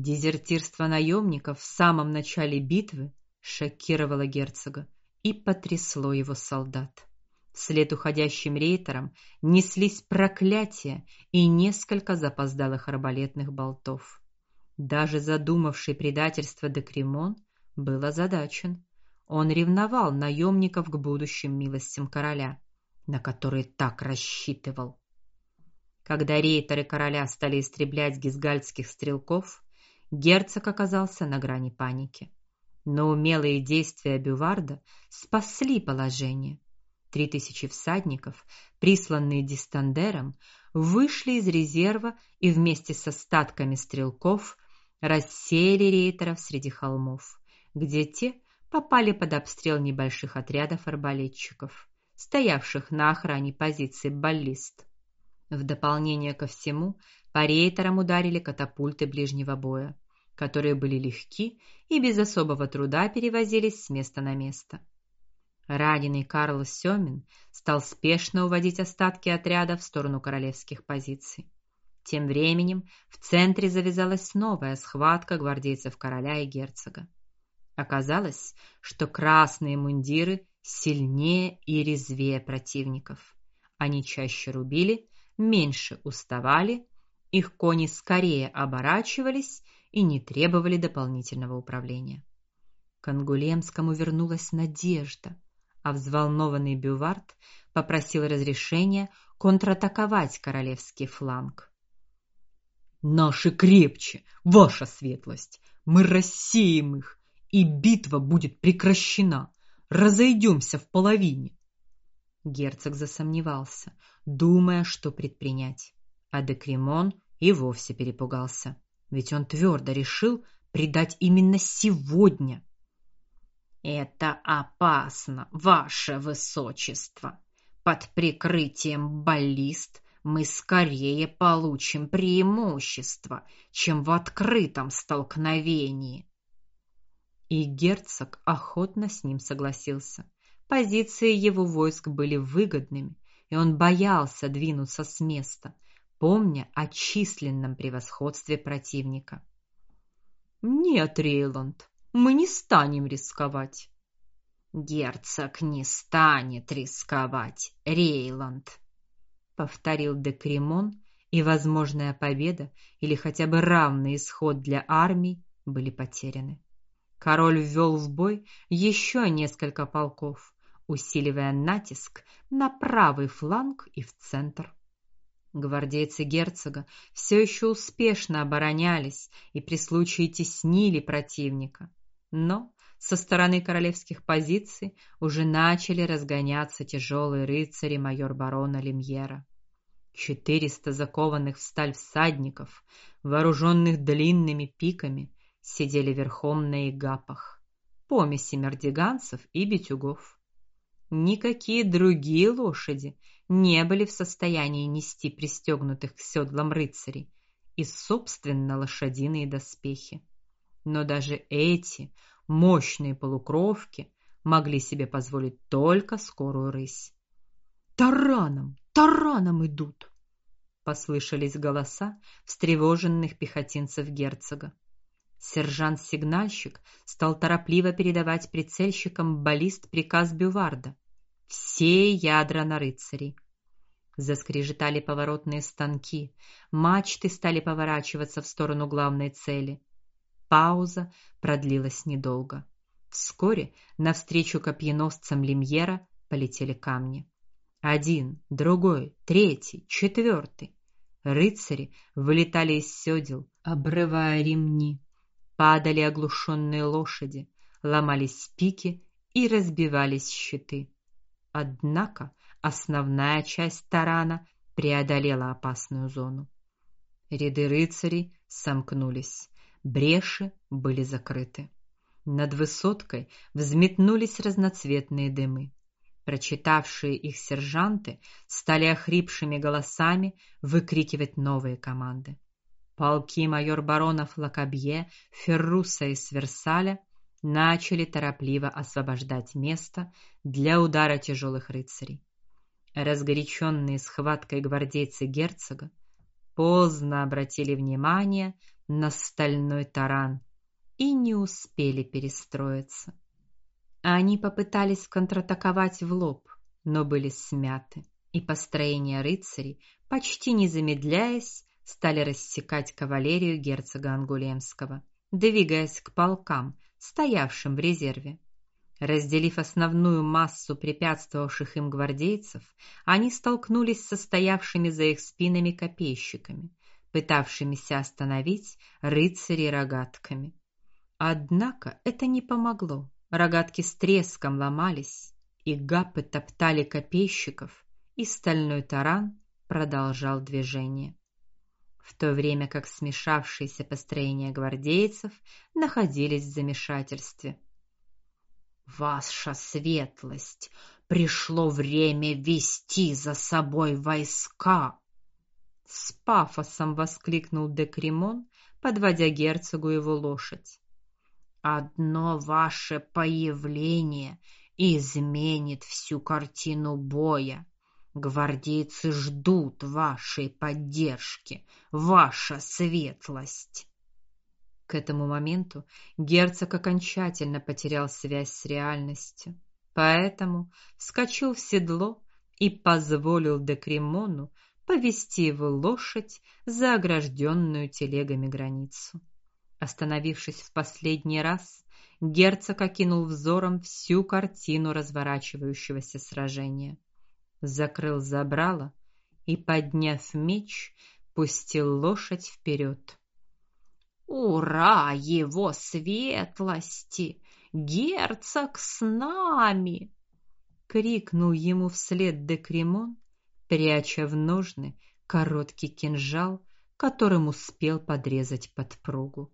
Дезертирство наемников в самом начале битвы шокировало герцога и потрясло его солдат. Вслед уходящим рейтерам неслись проклятия и несколько запоздалых арбалетных болтов. Даже задумавший предательство Декремон был озадачен. Он ревновал наемников к будущим милостям короля, на которые так рассчитывал. Когда рейтеры короля стали истреблять гизгальдских стрелков, герцог оказался на грани паники. Но умелые действия Бюварда спасли положение. Три тысячи всадников, присланные Дистандером, вышли из резерва и вместе с остатками стрелков рассеяли рейтеров среди холмов, где те попали под обстрел небольших отрядов арбалетчиков, стоявших на охране позиций баллист. В дополнение ко всему, по рейтерам ударили катапульты ближнего боя, которые были легки и без особого труда перевозились с места на место. Раненый Карл Сёмин стал спешно уводить остатки отряда в сторону королевских позиций. Тем временем в центре завязалась новая схватка гвардейцев короля и герцога. Оказалось, что красные мундиры сильнее и резвее противников. Они чаще рубили, меньше уставали, их кони скорее оборачивались и не требовали дополнительного управления. К Ангулемскому вернулась надежда а взволнованный Бювард попросил разрешения контратаковать королевский фланг. Наши крепче, ваша светлость. Мы рассеем их, и битва будет прекращена. Разойдемся в половине. Герцог засомневался, думая, что предпринять. А Декремон и вовсе перепугался, ведь он твердо решил предать именно сегодня это опасно, ваше высочество. Под прикрытием баллист мы скорее получим преимущество, чем в открытом столкновении. И герцог охотно с ним согласился. Позиции его войск были выгодными, и он боялся двинуться с места, помня о численном превосходстве противника. Нет, Рейланд, мы не станем рисковать. Герцог не станет рисковать, Рейланд, повторил Декремон, и возможная победа или хотя бы равный исход для армий были потеряны. Король ввел в бой еще несколько полков, усиливая натиск на правый фланг и в центр. Гвардейцы герцога все еще успешно оборонялись и при случае теснили противника но со стороны королевских позиций уже начали разгоняться тяжелые рыцари майор барона Лемьера. Четыреста закованных в сталь всадников, вооруженных длинными пиками, сидели верхом на игапах, помеси мердиганцев и битюгов. Никакие другие лошади не были в состоянии нести пристегнутых к седлам рыцарей и собственно лошадиные доспехи но даже эти мощные полукровки могли себе позволить только скорую рысь. Тараном, тараном идут, послышались голоса встревоженных пехотинцев герцога. Сержант-сигнальщик стал торопливо передавать прицельщикам баллист приказ Бюварда: все ядра на рыцарей. Заскрежетали поворотные станки, мачты стали поворачиваться в сторону главной цели. Пауза продлилась недолго. Вскоре навстречу копьеносцам Лемьера полетели камни. Один, другой, третий, четвертый. Рыцари вылетали из седел, обрывая ремни. Падали оглушенные лошади, ломались пики и разбивались щиты. Однако основная часть тарана преодолела опасную зону. Ряды рыцарей сомкнулись. Бреши были закрыты. Над высоткой взметнулись разноцветные дымы. Прочитавшие их сержанты стали охрипшими голосами выкрикивать новые команды. Полки майор баронов Лакабье, Ферруса и Сверсаля начали торопливо освобождать место для удара тяжелых рыцарей. Разгоряченные схваткой гвардейцы герцога поздно обратили внимание на стальной таран и не успели перестроиться. Они попытались контратаковать в лоб, но были смяты, и построения рыцарей, почти не замедляясь, стали рассекать кавалерию герцога Ангулемского, двигаясь к полкам, стоявшим в резерве. Разделив основную массу препятствовавших им гвардейцев, они столкнулись со стоявшими за их спинами копейщиками, пытавшимися остановить рыцарей рогатками. Однако это не помогло. Рогатки с треском ломались, и гапы топтали копейщиков, и стальной таран продолжал движение. В то время как смешавшиеся построения гвардейцев находились в замешательстве. Ваша светлость, пришло время вести за собой войска, с пафосом воскликнул Декремон, подводя герцогу его лошадь. Одно ваше появление изменит всю картину боя. Гвардейцы ждут вашей поддержки, ваша светлость. К этому моменту герцог окончательно потерял связь с реальностью, поэтому вскочил в седло и позволил Декремону повести его лошадь за огражденную телегами границу. Остановившись в последний раз, герцог окинул взором всю картину разворачивающегося сражения, закрыл забрало и, подняв меч, пустил лошадь вперед. Ура, его светлости! Герцог с нами! крикнул ему вслед Декремон, пряча в ножны короткий кинжал, которым успел подрезать подпругу.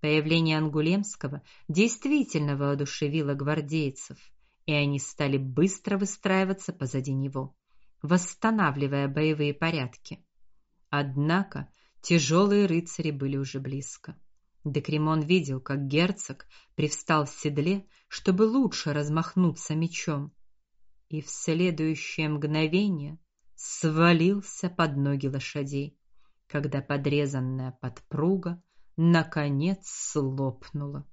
Появление Ангулемского действительно воодушевило гвардейцев, и они стали быстро выстраиваться позади него, восстанавливая боевые порядки. Однако Тяжелые рыцари были уже близко. Декремон видел, как герцог привстал в седле, чтобы лучше размахнуться мечом, и в следующее мгновение свалился под ноги лошадей, когда подрезанная подпруга наконец лопнула.